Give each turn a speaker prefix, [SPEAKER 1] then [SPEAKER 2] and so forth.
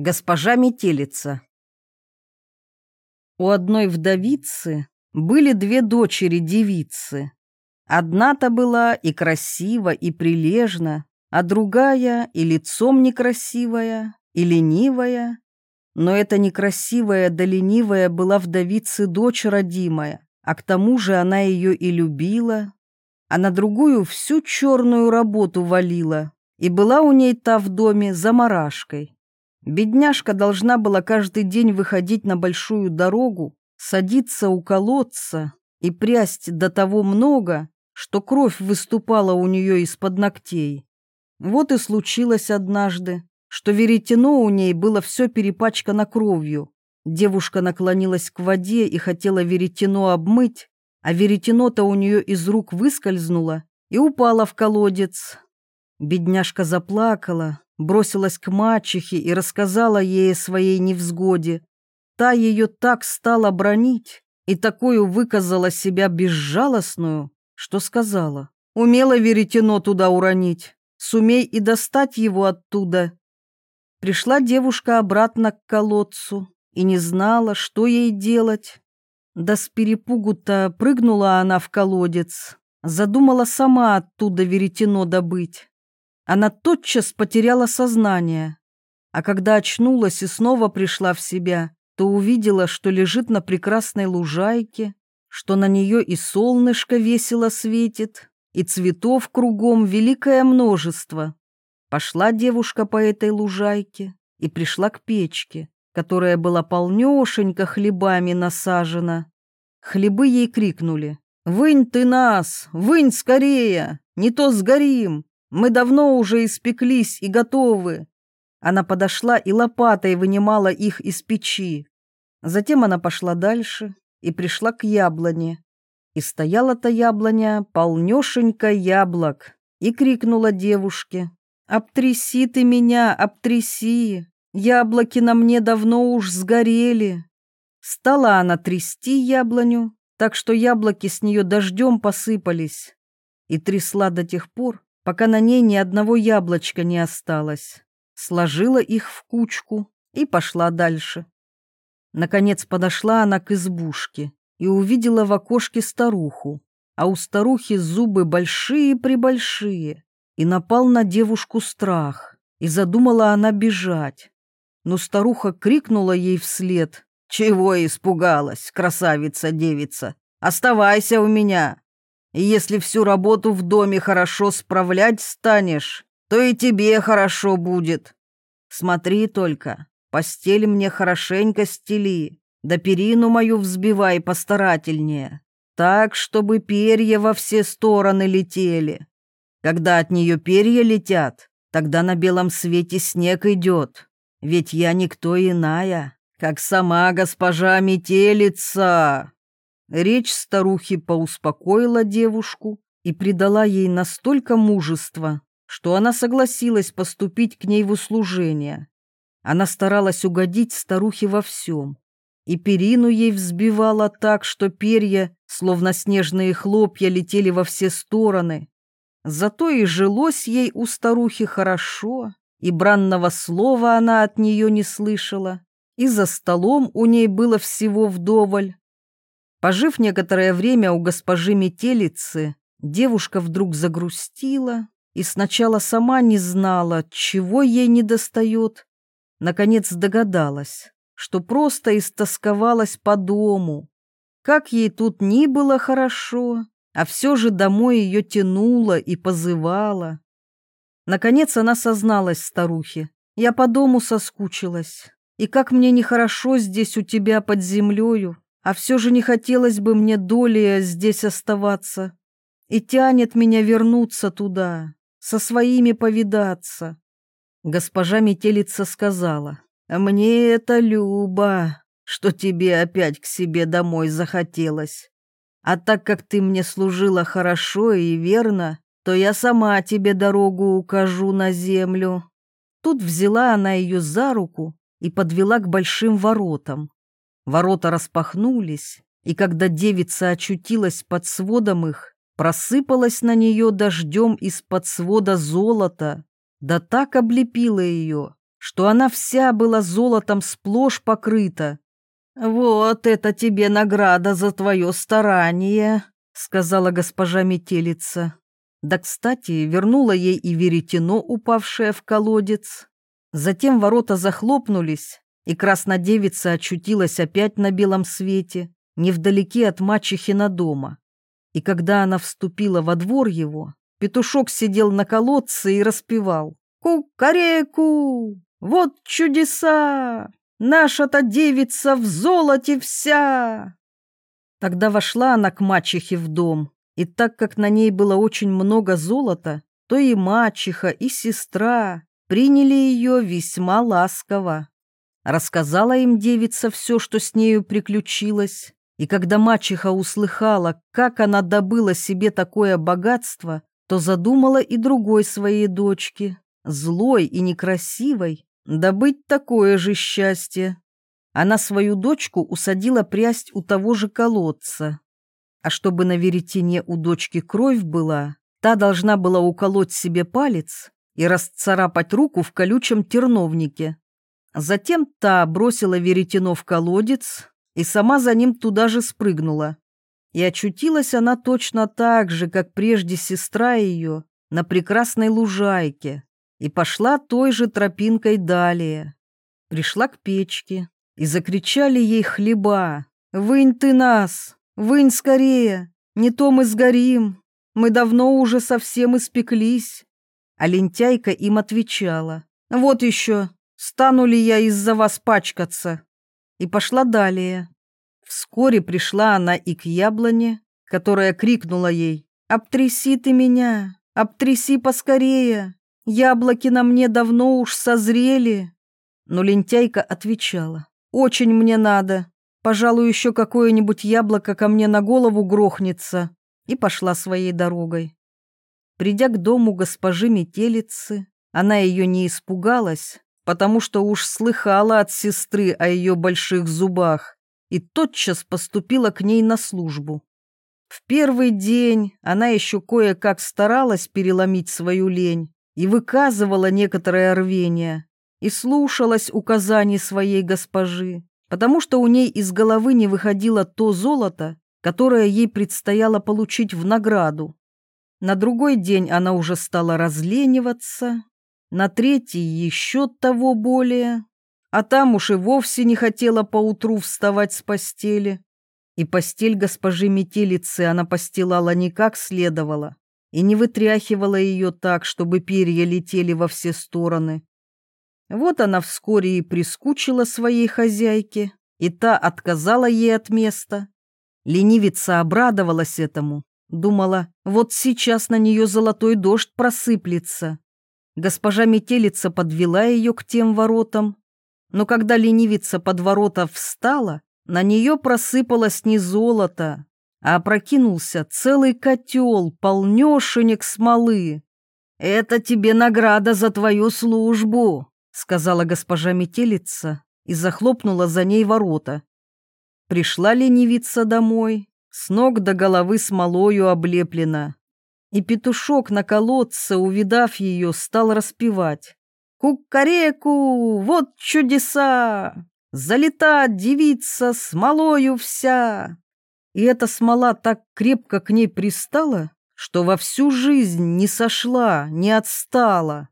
[SPEAKER 1] Госпожа Метелица У одной вдовицы были две дочери-девицы. Одна-то была и красива, и прилежна, а другая и лицом некрасивая, и ленивая. Но эта некрасивая да ленивая была вдовицы дочь родимая, а к тому же она ее и любила, а на другую всю черную работу валила, и была у ней та в доме заморашкой. Бедняжка должна была каждый день выходить на большую дорогу, садиться у колодца и прясть до того много, что кровь выступала у нее из-под ногтей. Вот и случилось однажды, что веретено у ней было все перепачкано кровью. Девушка наклонилась к воде и хотела веретено обмыть, а веретено-то у нее из рук выскользнуло и упало в колодец. Бедняжка заплакала, бросилась к мачехе и рассказала ей о своей невзгоде. Та ее так стала бронить и такую выказала себя безжалостную, что сказала, умела веретено туда уронить, сумей и достать его оттуда. Пришла девушка обратно к колодцу и не знала, что ей делать. Да с перепугу-то прыгнула она в колодец, задумала сама оттуда веретено добыть. Она тотчас потеряла сознание, а когда очнулась и снова пришла в себя, то увидела, что лежит на прекрасной лужайке, что на нее и солнышко весело светит, и цветов кругом великое множество. Пошла девушка по этой лужайке и пришла к печке которая была полнешенько хлебами насажена. Хлебы ей крикнули. «Вынь ты нас! Вынь скорее! Не то сгорим! Мы давно уже испеклись и готовы!» Она подошла и лопатой вынимала их из печи. Затем она пошла дальше и пришла к яблоне. И стояла-то яблоня полнешенько яблок и крикнула девушке. «Обтряси ты меня, обтряси! Яблоки на мне давно уж сгорели. Стала она трясти яблоню, так что яблоки с нее дождем посыпались. И трясла до тех пор, пока на ней ни одного яблочка не осталось. Сложила их в кучку и пошла дальше. Наконец подошла она к избушке и увидела в окошке старуху, а у старухи зубы большие-пребольшие, и напал на девушку страх, и задумала она бежать но старуха крикнула ей вслед. «Чего испугалась, красавица-девица? Оставайся у меня. И если всю работу в доме хорошо справлять станешь, то и тебе хорошо будет. Смотри только, постель мне хорошенько стели, да перину мою взбивай постарательнее, так, чтобы перья во все стороны летели. Когда от нее перья летят, тогда на белом свете снег идет, ведь я никто иная, как сама госпожа метелица. Речь старухи поуспокоила девушку и придала ей настолько мужества, что она согласилась поступить к ней в услужение. Она старалась угодить старухе во всем, и перину ей взбивала так, что перья, словно снежные хлопья, летели во все стороны. Зато и жилось ей у старухи хорошо, и бранного слова она от нее не слышала, и за столом у ней было всего вдоволь. Пожив некоторое время у госпожи Метелицы, девушка вдруг загрустила и сначала сама не знала, чего ей не достает. Наконец догадалась, что просто истосковалась по дому. Как ей тут ни было хорошо, а все же домой ее тянуло и позывало. Наконец она созналась старухе. Я по дому соскучилась. И как мне нехорошо здесь у тебя под землею, а все же не хотелось бы мне долее здесь оставаться. И тянет меня вернуться туда, со своими повидаться. Госпожа метелица сказала, «Мне это любо, что тебе опять к себе домой захотелось. А так как ты мне служила хорошо и верно, то я сама тебе дорогу укажу на землю». Тут взяла она ее за руку и подвела к большим воротам. Ворота распахнулись, и когда девица очутилась под сводом их, просыпалась на нее дождем из-под свода золота, да так облепила ее, что она вся была золотом сплошь покрыта. «Вот это тебе награда за твое старание», — сказала госпожа метелица. Да, кстати, вернула ей и веретено, упавшее в колодец. Затем ворота захлопнулись, и краснодевица очутилась опять на белом свете, невдалеке от мачехина дома. И когда она вступила во двор его, петушок сидел на колодце и распевал «Кукареку! Вот чудеса! Наша-то девица в золоте вся!» Тогда вошла она к мачехе в дом, и так как на ней было очень много золота, то и мачеха, и сестра приняли ее весьма ласково. Рассказала им девица все, что с нею приключилось, и когда мачеха услыхала, как она добыла себе такое богатство, то задумала и другой своей дочке, злой и некрасивой, добыть такое же счастье. Она свою дочку усадила прясть у того же колодца. А чтобы на веретене у дочки кровь была, та должна была уколоть себе палец и расцарапать руку в колючем терновнике. Затем та бросила веретено в колодец и сама за ним туда же спрыгнула. И очутилась она точно так же, как прежде сестра ее, на прекрасной лужайке, и пошла той же тропинкой далее. Пришла к печке, и закричали ей хлеба. «Вынь ты нас! Вынь скорее! Не то мы сгорим! Мы давно уже совсем испеклись!» А лентяйка им отвечала. «Вот еще! Стану ли я из-за вас пачкаться?» И пошла далее. Вскоре пришла она и к яблоне, которая крикнула ей «Обтряси ты меня! Обтряси поскорее! Яблоки на мне давно уж созрели!» Но лентяйка отвечала очень мне надо. Пожалуй, еще какое-нибудь яблоко ко мне на голову грохнется. И пошла своей дорогой. Придя к дому госпожи Метелицы, она ее не испугалась, потому что уж слыхала от сестры о ее больших зубах и тотчас поступила к ней на службу. В первый день она еще кое-как старалась переломить свою лень и выказывала некоторое рвение, и слушалась указаний своей госпожи, потому что у ней из головы не выходило то золото, которое ей предстояло получить в награду. На другой день она уже стала разлениваться, на третий еще того более, а там уж и вовсе не хотела поутру вставать с постели. И постель госпожи Метелицы она постилала не как следовало и не вытряхивала ее так, чтобы перья летели во все стороны, вот она вскоре и прискучила своей хозяйке, и та отказала ей от места. Ленивица обрадовалась этому, думала, вот сейчас на нее золотой дождь просыплется. Госпожа Метелица подвела ее к тем воротам, но когда ленивица под ворота встала, на нее просыпалось не золото, а опрокинулся целый котел, полнешенек смолы. «Это тебе награда за твою службу», сказала госпожа Метелица и захлопнула за ней ворота. Пришла ленивица домой, с ног до головы смолою облеплена. И петушок на колодце, увидав ее, стал распевать. «Кукареку, вот чудеса! Залета девица смолою вся!» И эта смола так крепко к ней пристала, что во всю жизнь не сошла, не отстала.